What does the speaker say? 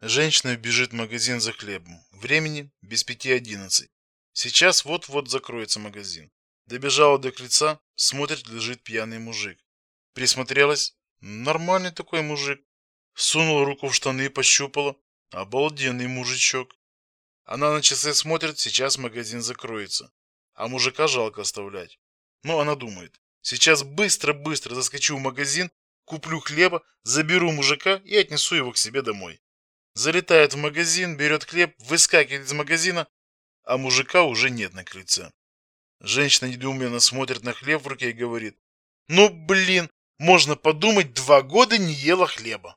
Женщина бежит в магазин за хлебом. Времени без пяти одиннадцать. Сейчас вот-вот закроется магазин. Добежала до крыльца, смотрит, лежит пьяный мужик. Присмотрелась. Нормальный такой мужик. Сунула руку в штаны, и пощупала. Обалденный мужичок. Она на часы смотрит, сейчас магазин закроется. А мужика жалко оставлять. Ну, она думает. Сейчас быстро-быстро заскочу в магазин, куплю хлеба, заберу мужика и отнесу его к себе домой. Залетает в магазин, берет хлеб, выскакивает из магазина, а мужика уже нет на крыльце. Женщина недоуменно смотрит на хлеб в руке и говорит: "Ну, блин, можно подумать, два года не ела хлеба".